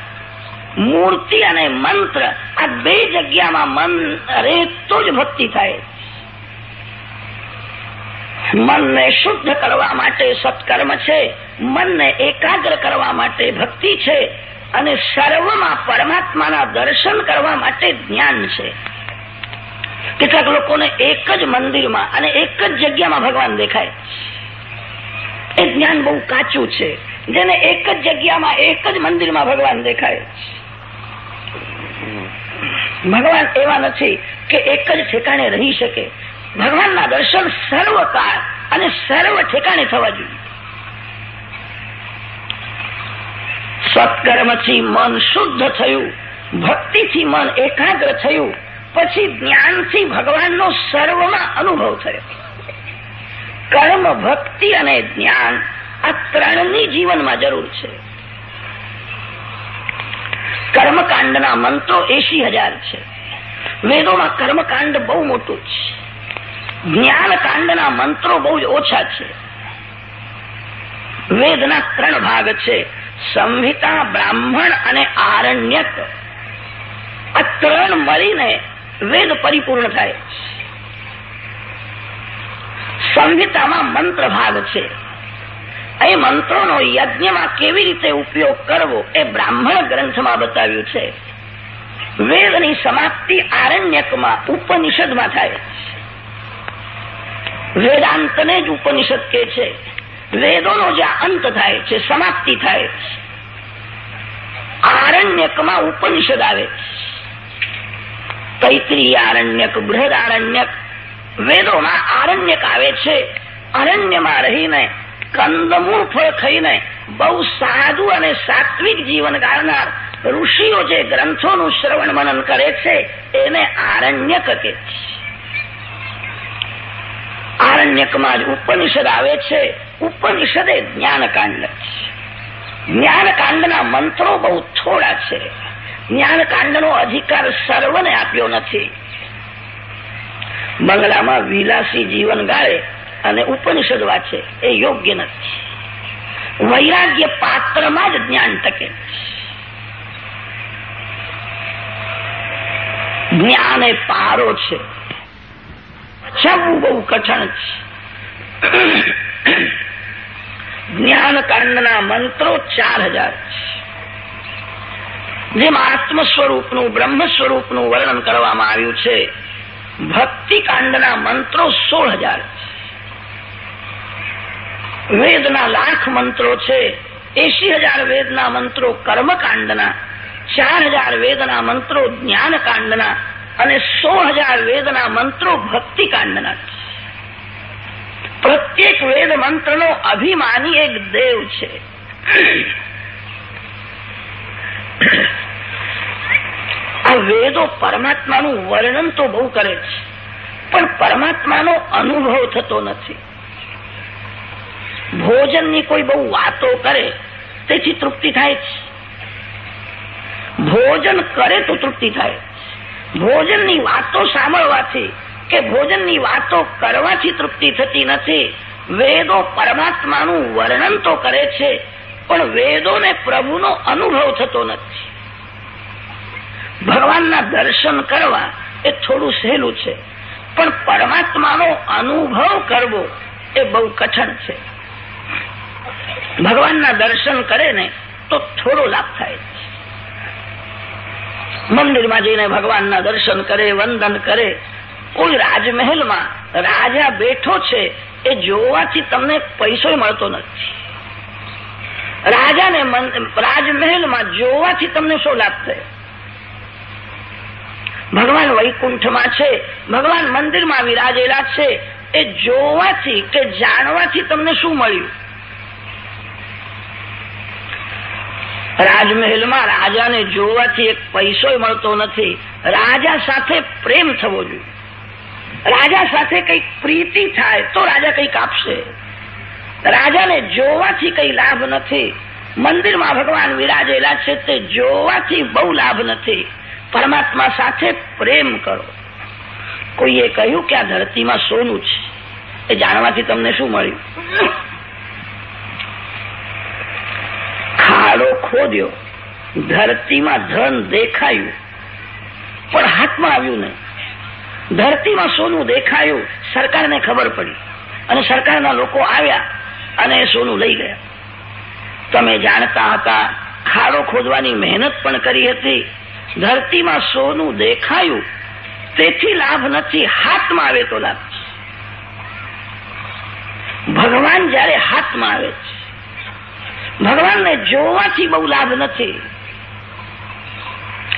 મૂર્તિ અને મંત્ર, આ બે જગ્યામાં મન રહે તો જ ભક્તિ થાય. મનને શુદ્ધ કરવા માટે સત્કર્મ છે, મનને એકાગ્ર કરવા માટે ભક્તિ છે, અને સર્વમાં પરમાત્માના દર્શન કરવા માટે જ્ઞાન છે. કેટલાક લોકોને એક જ મંદિરમાં અને એક જ જગ્યામાં ભગવાન દેખાય. એ જ્ઞાન બહુ કાચું છે. જેને એક જ જગ્યામાં, એક જ મંદિરમાં ભગવાન દેખાય. ભગવાન એવા નથી કે એક જ ઠેકાણે રહી શકે. ભગવાનના દર્શન સર્વકાળ અને સર્વ ઠેકાણે થવા જોઈએ. સત્કર્મથી મન શુદ્ધ થયું, ભક્તિથી મન એકાગ્ર થયું પછી જ્ઞાનથી ભગવાનનો સર્વમાં અનુભવ થયો. કર્મ, ભક્તિ અને જ્ઞાન આ ત્રણની જીવનમાં જરૂર છે. કર્મકાંડના મંત્રો એસી હજાર છે. વેદોમાં કર્મકાંડ બહુ મોટું છે. જ્ઞાનકાંડના મંત્રો બહુ જ ઓછા છે. વેદના ત્રણ ભાગ છે. સંહિતા, બ્રાહ્મણ અને આરણ્યક. આ ત્રણ મળીને વેદ પરિપૂર્ણ થાય. સંહિતામાં મંત્ર ભાગ છે. એ મંત્રોનો યજ્ઞમાં કેવી રીતે ઉપયોગ કરવો એ બ્રાહ્મણ ગ્રંથમાં બતાવ્યું છે. વેદની સમાપ્તિ આરણ્યકમાં ઉપનિષદમાં થાય. વેદાંતને જ ઉપનિષદ કે છે. વેદોનો જ્યાં અંત થાય છે, સમાપ્તિ થાય. આરણ્યકમાં ઉપનિષદ આવે. તૈત્રી આરણ્યક, બૃહદ આરણ્યક. વેદોમાં આરણ્યક આવે છે. અરણ્યમાં રહીને કંદમૂળ ફળ ખાઈને બહુ સાદું અને સાત્વિક જીવન ગાળનાર ઋષિઓ જે ગ્રંથોનું શ્રવણ મનન કરે છે, એને આરણ્યક કે છે. આરણ્યકમાં જ ઉપનિષદ આવે છે. ઉપનિષદ એ જ્ઞાનકાંડ છે. જ્ઞાનકાંડના મંત્રો બહુ થોડા છે. જ્ઞાનકાંડનો અધિકાર સર્વને આપ્યો નથી. બંગલામાં વિલાસી જીવન ગાળે અને ઉપનિષદ વાંચે એ યોગ્ય નથી. વૈરાગ્ય પાત્રમાં જ જ્ઞાન ટકે જ્ઞાન એ પારો છે. છવું બહુ કઠણ છે. જ્ઞાનકાંડના મંત્રો ચાર હજાર જેમાં આત્મ સ્વરૂપનું બ્રહ્મ સ્વરૂપનું વર્ણન કરવામાં આવ્યું છે. ભક્તિકાંડના મંત્રો સોળ હજાર વેદના લાખ મંત્રો છે. એસી હજાર વેદના મંત્રો કર્મકાંડના ચાર હજાર વેદના મંત્રો જ્ઞાનકાંડના અને સોળ હજાર વેદના મંત્રો ભક્તિકાંડના પ્રત્યેક વેદ મંત્રનો અભિમાની એક દેવ છે. આ વેદો પરમાત્માનું વર્ણન તો બહુ કરે છે પણ પરમાત્માનો અનુભવ થતો નથી. ભોજનની કોઈ બહુ વાતો કરે, તેથી તૃપ્તિ થાય છે ભોજન કરે તો તૃપ્તિ થાય ભોજનની વાતો સાંભળવાથી કે ભોજનની વાતો કરવાથી તૃપ્તિ થતી નથી, વેદો પરમાત્માનું વર્ણન તો કરે છે પણ વેદોને પ્રભુનો અનુભવ થતો નથી. ભગવાનના દર્શન કરવા એ થોડું સહેલું છે, પણ પરમાત્માનો અનુભવ કરવો એ બહુ કઠણ છે. ભગવાનના દર્શન કરે ને તો થોડો લાભ થાય. મંદિરમાં જઈને ભગવાનના દર્શન કરે, વંદન કરે, કોઈ રાજમહેલમાં રાજા બેઠો છે એ જોવાથી તમને પૈસો મળતો નથી. રાજાને રાજમહેલમાં જોવાથી તમને શું લાભ ભગવાન વૈકુંઠમાં છે, ભગવાન મંદિરમાં વિરાજેલા છે, એ જોવાથી કે જાણવાથી તમને શું મળ્યું? રાજમહેલમાં રાજાને જોવાથી એક પૈસો મળતો નથી. રાજા સાથે પ્રેમ થવો જોઈએ. રાજા સાથે કંઈક પ્રીતિ થાય તો રાજા કંઈક આપશે. રાજાને જોવાથી કઈ લાભ નથી. મંદિરમાં ભગવાન વિરાજેલા છે તે જોવાથી બહુ લાભ નથી. પરમાત્મા સાથે પ્રેમ કરો. કોઈએ કહ્યું કે આ ધરતીમાં સોનું છે. એ જાણવાથી તમને શું મળ્યું? ખાડો ખોદ્યો. ધરતીમાં ધન દેખાયું. પણ હાથમાં આવ્યું નહીં. ધરતીમાં સોનું દેખાયું. સરકારને ખબર પડી. અને સરકારના લોકો આવ્યા. અને સોનું લઈ ગયા. તમે જાણતા હતા ખાડો ખોદવાની મહેનત પણ કરી હતી. ધરતીમાં સોનું દેખાયું. તેથી લાભ નથી, હાથમાં આવે તો લાભ ભગવાન જયારે હાથમાં આવે છે, ભગવાનને જોવાથી બહુ લાભ નથી.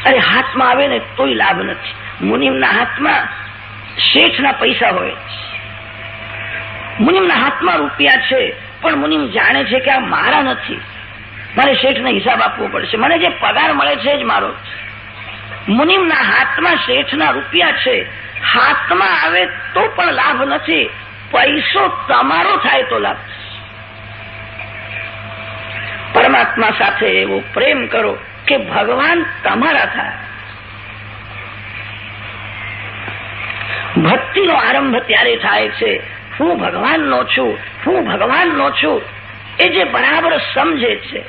અરે હાથમાં આવે ને તોય લાભ નથી. મુનિમના હાથમાં શેઠના પૈસા હોય મુનિમના હાથમાં રૂપિયા છે. પણ મુનિમ જાણે છે કે આ મારા નથી. મારે શેઠને હિસાબ આપવો પડશે. મને જે પગાર મળે છે જ મારો. મુનિમના હાથમાં શેઠના રૂપિયા છે. હાથમાં આવે તો પણ લાભ નથી. પૈસો તમારો થાય તો લાભ પરમાત્મા સાથે એવો પ્રેમ કરો કે ભગવાન તમારા થાય. ભક્તિનો આરંભ ત્યારે થાય છે. હું ભગવાનનો છું. હું ભગવાનનો છું. એ જે બરાબર સમજે છે,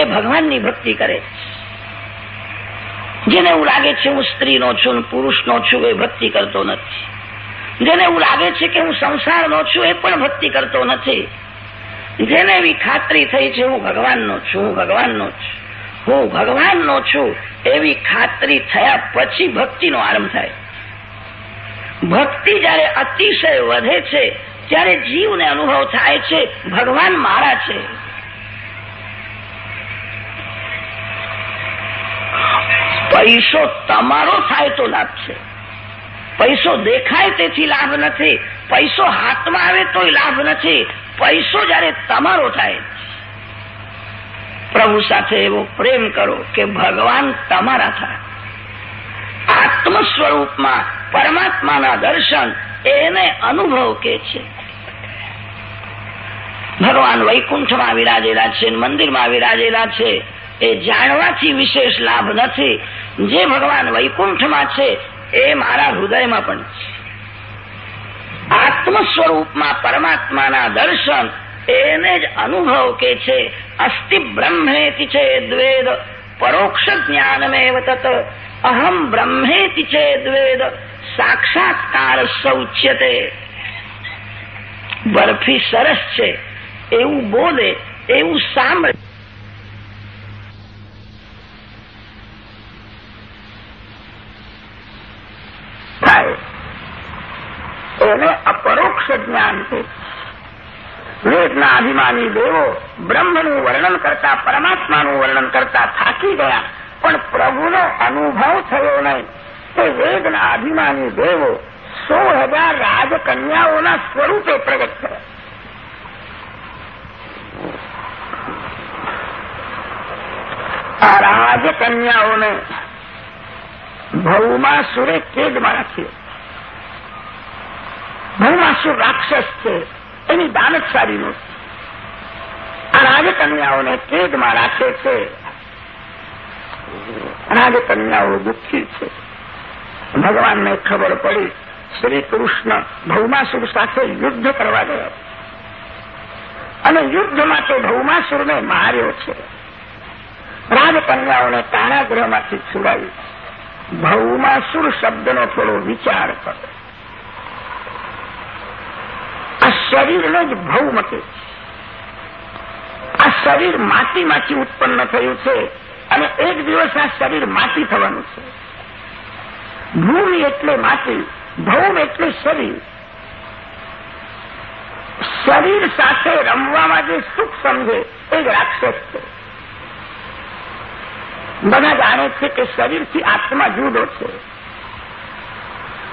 એ ભગવાનની ભક્તિ કરે જેને એવું લાગે છે હું સ્ત્રીનો છું પુરુષનો છું, એ ભક્તિ કરતો નથી. જેને એવું લાગે છે કે હું સંસારનો છું, એ પણ ભક્તિ કરતો નથી. જેને એવી ખાતરી થઈ છે, હું ભગવાનનો છું, હું ભગવાનનો છું. હું ભગવાનનો છું, એવી ખાતરી થયા પછી ભક્તિનો આરંભ થાય. ભક્તિ જયારે અતિશય વધે છે ત્યારે જીવને અનુભવ થાય છે, ભગવાન મારા છે. પૈસો તમારો થાય તો લાભ છે. પૈસો દેખાય તેથી લાભ નથી. પૈસો હાથમાં આવે તોય લાભ નથી. પૈસો જયારે તમારો થાય. પ્રભુ સાથે એવો પ્રેમ કરો કે ભગવાન તમારા થાય. આત્મ સ્વરૂપમાં પરમાત્માના દર્શન એને અનુભવ કે છે. ભગવાન વૈકુંઠમાં વિરાજેલા છે મંદિરમાં વિરાજેલા છે. એ જાણવાથી વિશેષ લાભ નથી. જે ભગવાન વૈકુંઠમાં છે, એ મારા હૃદયમાં પણ આત્મ સ્વરૂપમાં પરમાત્માના દર્શન એને જ અનુભવ કે છે અસ્થિ બ્રહ્મેતિ છે દ્વેદ, પરોક્ષ જ્ઞાનમેવ તત, અહમ બ્રહ્મેતિ છે દ્વેદ, સાક્ષાત્કાર સૌચ્યતે બરફી સરસ છે. એવું બોલે એવું સાંભળે એને અપરોક્ષ જ્ઞાન વેદના અભિમાની દેવો બ્રહ્મનું વર્ણન કરતા પરમાત્માનું વર્ણન કરતા થાકી ગયા પણ પ્રભુનો અનુભવ થયો નહીં તે વેદના અભિમાની દેવો સો હજાર રાજકન્યાઓના સ્વરૂપે પ્રગટ થયા આ રાજકન્યાઓને ભવમાં સુરે કેદમાં રાખ્યો ભૌમાસુર રાક્ષસ છે, એની દાનત આ રાજકન્યાઓને કેદમાં રાખે છે. રાજકન્યાઓ દુઃખી છે. ભગવાનને ખબર પડી, શ્રી કૃષ્ણ ભૌમાસુર સાથે યુદ્ધ કરવા ગયા. અને યુદ્ધ માટે ભૌમાસુરને માર્યો છે. રાજકન્યાઓને કારાગૃહમાંથી છુડાવી. ભૌમાસુર શબ્દનો થોડો વિચાર કરો. આ શરીરનો જ ભૌમ કે આ શરીર માટીમાંથી ઉત્પન્ન થયું છે અને એક દિવસ આ શરીર માટી થવાનું છે. ભૂમિ એટલે માટી ભૌમ એટલે શરીર. શરીર સાથે રમવામાં જે સુખ સમજે એ રાક્ષસ છે. બધા જાણે છે કે શરીરથી આત્મા જુદો છે.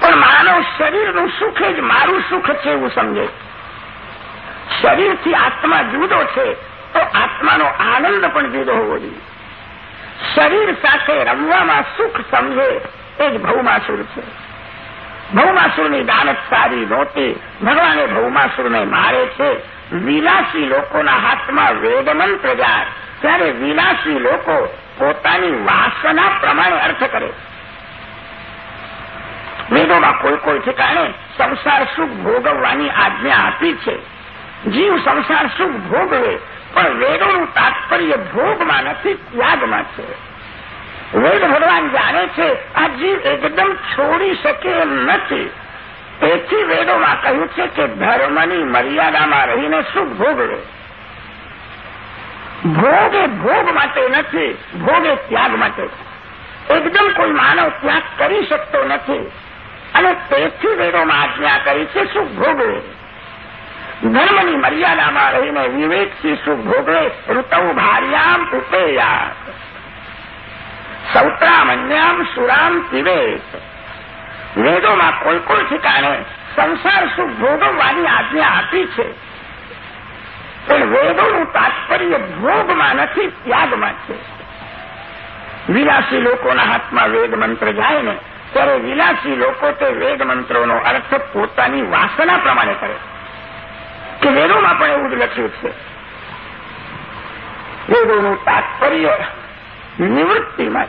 પણ માનવ શરીરનું સુખ જ મારું સુખ છે એવું સમજે. શરીરથી આત્મા જુદો છે તો આત્માનો આનંદ પણ જુદો હોવો જોઈએ. શરીર સાથે રમવામાં સુખ સમજે એ જ ભૌમાસુર છે. ભૌમાસુરની દાનત સારી નહોતી. ભગવાને ભૌમાસુરને મારે છે. વિલાસી લોકોના હાથમાં વેદમંત્ર જાય ત્યારે વિલાસી લોકો પોતાની વાસના પ્રમાણે અર્થ કરે. વેદોમાં કોઈ કોઈ ઠેકાણે સંસાર સુખ ભોગવવાની આજ્ઞા આપી છે. જીવ સંસાર સુખ ભોગવે, પણ વેદોનું તાત્પર્ય ભોગમાં નથી, ત્યાગમાં છે. વેદ ભગવાન જાણે છે, આ જીવ એકદમ છોડી શકે એમ નથી. તેથી વેદોમાં કહ્યું છે કે ધર્મની મર્યાદામાં રહીને સુખ ભોગવે. ભોગ એ ભોગ માટે નથી, ભોગ એ ત્યાગ માટે. એકદમ કોઈ માનવ ત્યાગ કરી શકતો નથી. અને તેથી વેદોમાં આજ્ઞા કરી છે સુખ ભોગવે? ધર્મની મર્યાદામાં રહીને વિવેકથી સુખ ભોગવે? ઋતૌ ભાર્યામ ઉપેયા સૌત્રામન્યામ સુરામ પીવેત વેદોમાં કોઈ કોઈ ઠેકાણે સંસાર સુખ ભોગવવાની આજ્ઞા આપી છે? પણ વેદોનું તાત્પર્ય ભોગમાં નથી, ત્યાગમાં છે. વિલાસી લોકોના હાથમાં વેદ મંત્ર જાય ને, ત્યારે વિલાસી લોકો તે વેદ મંત્રોનો અર્થ પોતાની વાસના પ્રમાણે કરે. કે વેદોમાં પણ એવું જ લખ્યું છે. વેદોનું તાત્પર્ય નિવૃત્તિમાં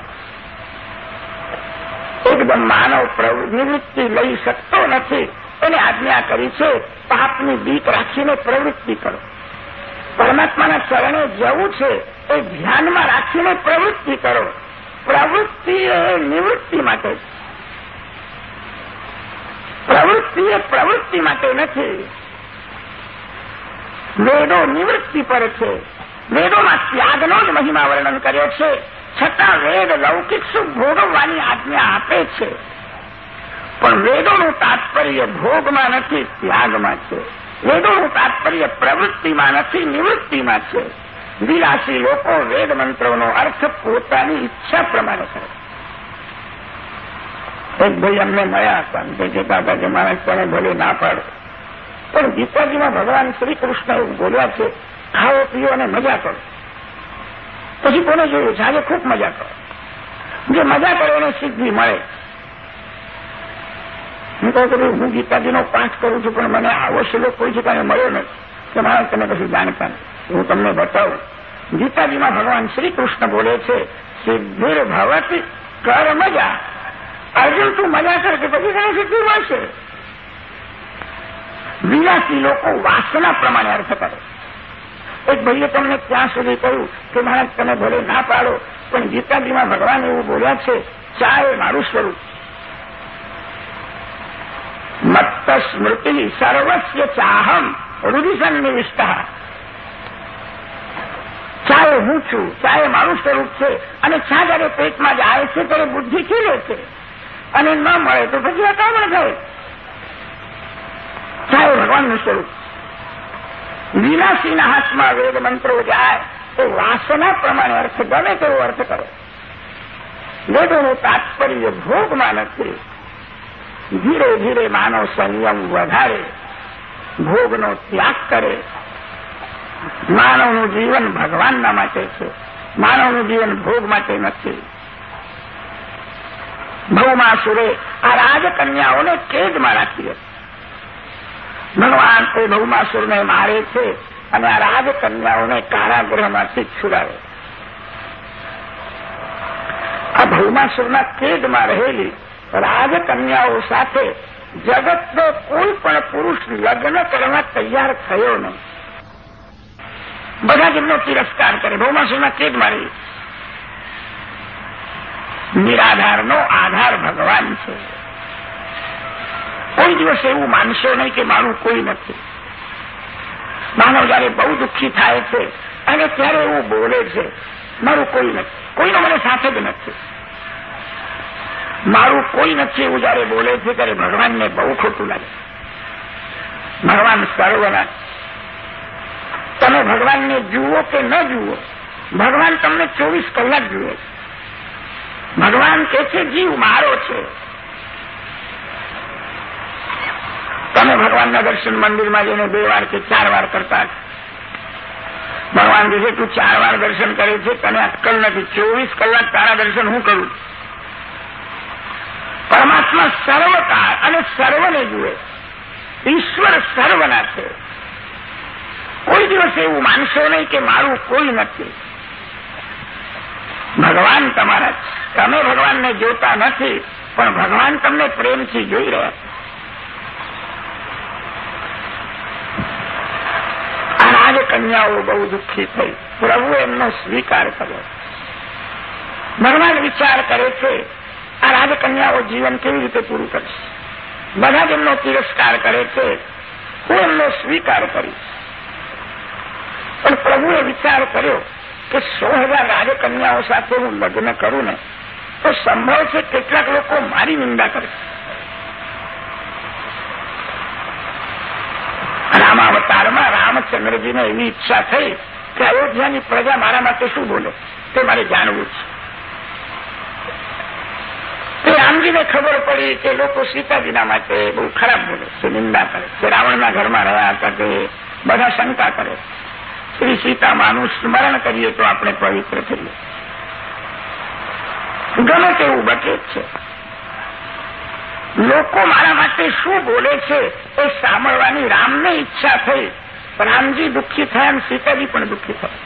એકદમ માનવ નિવૃત્તિ લઈ શકતો નથી. એને આજ્ઞા કરી છે, પાપની બીક રાખીને પ્રવૃત્તિ કરો. પરમાત્માના શરણે જવું છે એ ધ્યાનમાં રાખીને પ્રવૃત્તિ કરો. પ્રવૃત્તિ એ નિવૃત્તિ માટે. પ્રવૃત્તિ એ પ્રવૃત્તિ માટે નથી. વેદો નિવૃત્તિ પર છે. વેદોમાં ત્યાગનો જ મહિમા વર્ણન કર્યો છે. છતાં વેદ લૌકિક સુખ ભોગવવાની આજ્ઞા આપે છે. પણ વેદોનું તાત્પર્ય ભોગમાં નથી, ત્યાગમાં છે. વેદોનું તાત્પર્ય પ્રવૃત્તિમાં નથી, નિવૃત્તિમાં છે. વિલાસી લોકો વેદ મંત્રોનો અર્થ પોતાની ઈચ્છા પ્રમાણે કરે. એક ભાઈ અમને મળ્યા હતા. તે કહેતા હતા કે માણસ પણ ભલે ના પાડો. પણ ગીતાજીમાં ભગવાન શ્રી કૃષ્ણ એવું બોલ્યા છે, ખાઓ, પીઓ અને મજા કરો. પછી કોને જોયું? છે આજે ખૂબ મજા કરો. જે મજા કરો એને સિદ્ધિ મળે હું કહું કે હું ગીતાજીનો પાઠ કરું છું, પણ મને આવો શ્લોક કોઈ ઠેકાણે મળ્યો નહીં. કે મારા તમે કશું જાણતા હું તમને બતાવું. ગીતાજીમાં ભગવાન શ્રી બોલે છે, સિદ્ધિર ભવતી કર મજા અર્જુન, તું મજા કર કે પછી તને સિદ્ધિ મળશે? વિલાસી લોકો વાસના પ્રમાણે અર્થ કરે એક ભાઈએ તમને ત્યાં સુધી કહ્યું કે મહારાજ, તમે ભલે ના પાડો, પણ ગીતાજીમાં ભગવાન એવું બોલ્યા છે ચા એ મારું સ્વરૂપ મત્ત સ્મૃતિ સર્વસ્ય ચાહમ રૂધિસન્નિવિષ્ટ ચા એ હું છું ચાહે મારું સ્વરૂપ છે અને ચા જયારે પેટમાં જાય છે ત્યારે બુદ્ધિ ખીલે છે અને ન મળે તો પછી અકામણ થાય ચાહે ભગવાનનું સ્વરૂપ વિલાસીના હાથમાં વેદ મંત્રો જાય તો વાસના પ્રમાણે અર્થ ગમે તેવો અર્થ કરો વેદોનું તાત્પર્ય ભોગમાં નથી ધીરે ધીરે માનવ સંયમ વધારે, ભોગનો ત્યાગ કરે. માનવનું જીવન ભગવાનના માટે છે, માનવનું જીવન ભોગ માટે નથી. ભૌમાસુરે આ રાજકન્યાઓને કેદમાં રાખી હતી. ભગવાન એ ભૌમાસુરને મારે છે અને આ રાજકન્યાઓને કારાગૃહમાંથી છુડાવે. આ ભૌમાસુરના કેદમાં રહેલી રાજકન્યાઓ સાથે જગતનો કોઈ પણ પુરુષ લગ્ન કરવા તૈયાર થયો નહીં. બધા જ એમનો તિરસ્કાર કરે ભૌમાસીમાં તે જ મારી. નિરાધારનો આધાર ભગવાન છે. કોઈ દિવસ એવું માનશો નહીં કે મારું કોઈ નથી. માનવ જયારે બહુ દુઃખી થાય છે, અને ત્યારે એવું બોલે છે, મારું કોઈ નથી. કોઈનો મને સાથે જ નથી. મારું કોઈ નથી એવું જયારે બોલે છે ત્યારે ભગવાનને બહુ ખોટું લાગે. ભગવાન સર્વના. તમે ભગવાનને જુઓ કે ન જુઓ, ભગવાન તમને ચોવીસ કલાક જુએ ભગવાન કે છે, જીવ મારો છે. તમે ભગવાનના દર્શન મંદિરમાં જઈને બે વાર કે ચાર વાર કરતા ભગવાન કહે તું ચાર વાર દર્શન કરે છે, તને અક્કલ નથી. ચોવીસ કલાક તારા દર્શન હું કરું પરમાત્મા સર્વકાળ અને સર્વને જુએ. ઈશ્વર સર્વના છે. કોઈ દિવસ એવું માનશો નહીં કે મારું કોઈ નથી. ભગવાન તમારા તમે ભગવાનને જોતા નથી, પણ ભગવાન તમને પ્રેમથી જોઈ રહ્યા છે. આ રાજકન્યાઓ બહુ દુઃખી થઈ. પ્રભુ એમનો સ્વીકાર કર્યો. ભગવાન વિચાર કરે છે આ રાજકન્યાઓ જીવન કેવી રીતે પૂરું કરશે? બધા જ એમનો તિરસ્કાર કરે છે, હું એમનો સ્વીકાર કરીશ. પણ પ્રભુએ વિચાર કર્યો કે સો હજાર રાજકન્યાઓ સાથે હું લગ્ન કરું ને, તો સંભવ છે કેટલાક લોકો મારી નિંદા કરે. રામાવતારમાં રામચંદ્રજીને એવી ઈચ્છા થઈ કે અયોધ્યાની પ્રજા મારા માટે શું બોલે તે મારે જાણવું છે. રામજીને ખબર પડી કે લોકો સીતાજીના માટે બહુ ખરાબ બોલે છે, નિંદા કરે છે, રાવણના ઘરમાં રહ્યા હતા તે બધા શંકા કરે શ્રી સીતામાનું સ્મરણ કરીએ તો આપણે પવિત્ર થઈએ. ગમે તેવું બચે છે. લોકો મારા માટે શું બોલે છે એ સાંભળવાની રામને ઈચ્છા થઈ રામજી દુઃખી થયા અને સીતાજી પણ દુઃખી થયા.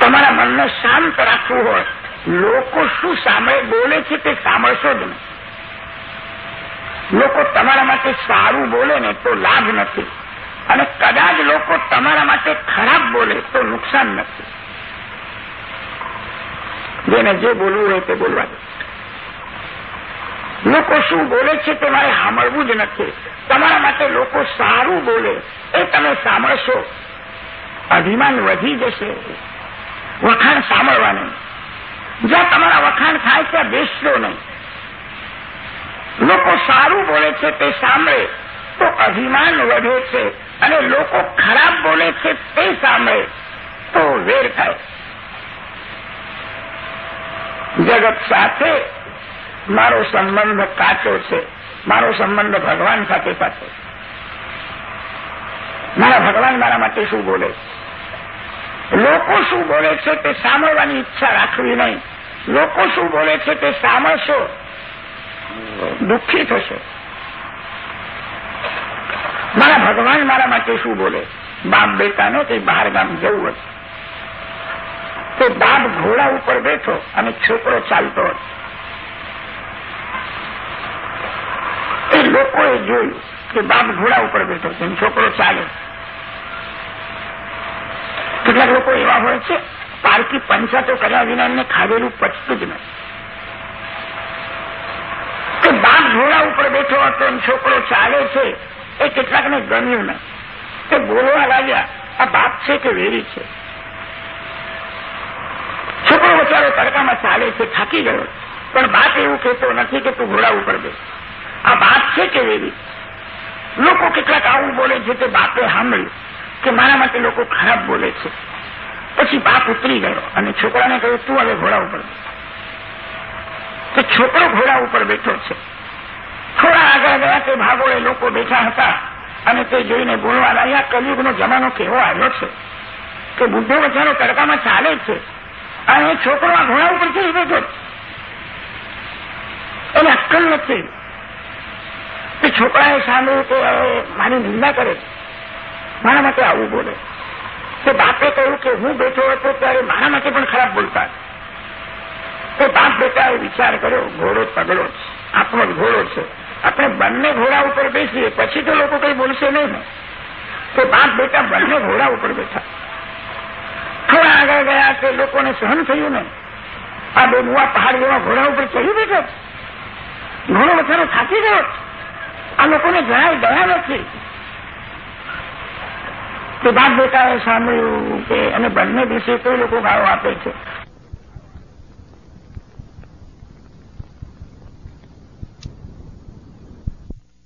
તમારા મનને શાંત રાખવું હોય લોકો શું સાંભળે, બોલે છે તે સાંભળશો જ નહીં. લોકો તમારા માટે સારું બોલે ને તો લાભ નથી. અને કદાચ લોકો તમારા માટે ખરાબ બોલે તો નુકસાન નથી. જેને જે બોલવું હોય તે બોલવા લોકો શું બોલે છે તે મારે સાંભળવું જ નથી. તમારા માટે લોકો સારું બોલે એ તમે સાંભળશો. અભિમાન વધી જશે. વખાણ સાંભળવાનું. જ્યાં તમારા વખાણ થાય ત્યાં બેસશો નહીં. લોકો સારું બોલે છે, તે સાંભળે. તો અભિમાન વધે છે અને લોકો ખરાબ બોલે છે, તે સાંભળે. તો વેર થાય. જગત સાથે મારો સંબંધ કાચો છે. મારો સંબંધ ભગવાન સાથે કાચો મારા ભગવાન મારા માટે શું બોલે લોકો શું બોલે છે તે સાંભળવાની ઈચ્છા રાખવી નહીં. લોકો શું બોલે છે તે સાંભળશો. દુઃખી થશો. મારા ભગવાન મારા માટે શું બોલે? બાપ બેટાનો તે બહાર ગામ જવું હતું તે બાપ ઘોડા ઉપર બેઠો અને છોકરો ચાલતો હતો એ લોકોએ જોયું કે બાપ ઘોડા ઉપર બેઠો છે છોકરો ચાલે. કેટલાક લોકો એવા હોય છે, પારકી પંચાતો કર્યા વિના એમને ખાધેલું પચતું જ નથી. કે બાપ ઘોડા ઉપર બેઠો હતો છોકરો ચાલે છે, એ કેટલાકને ગમ્યું નહીં. તે બોલવા લાગ્યા, આ બાપ છે કે વેરી છે? છોકરો બચારો તડકામાં ચાલે છે, થાકી ગયો. પણ બાપ એવું કહેતો નથી કે તું ઘોડા ઉપર બેસ. આ બાપ છે કે વેરી? લોકો કેટલાક આવું બોલે છે તે બાપે સાંભળ્યું. કે મારા માટે લોકો ખરાબ બોલે છે. પછી બાપ ઉતરી ગયો અને છોકરાને કહ્યું, તું હવે ઘોડા ઉપર તો છોકરો ઘોડા ઉપર બેઠો છે. થોડા આગળ ગયા તે ભાગોળે લોકો બેઠા હતા અને તે જોઈને બોલવા લાગ્યા, કલયુગનો જમાનો કેવો આવ્યો છે કે બુદ્ધો બચારો તડકામાં ચાલે છે અને છોકરો આ ઘોડા ઉપર કેવી બેઠો? એને અક્કલ નથી. તે છોકરાએ સાંભળ્યું કે મારી નિંદા કરે છે. મારા માટે આવું બોલે. તો બાપે કહ્યું કે હું બેઠો હતો ત્યારે મારા માટે પણ ખરાબ બોલતા. તો બાપ બેટાએ વિચાર કર્યો, ઘોડો તગડો છે આપણો જ ઘોડો છે. આપણે બંને ઘોડા ઉપર બેસીએ, પછી તો લોકો કંઈ બોલશે નહીં ને. તો બાપ બેટા બંને ઘોડા ઉપર બેઠા. થોડા આગળ ગયા કે લોકોને સહન થયું ને આ બે મુવા પહાડ જેવા ઘોડા ઉપર ચડી બેઠો. ઘોડો બચારો થાકી ગયો. આ લોકોને જરાય ગયા નથી. બાપ બેટાએ સાંભળ્યું કે અને બંને દિવસે કોઈ લોકો ગાળો આપે છે.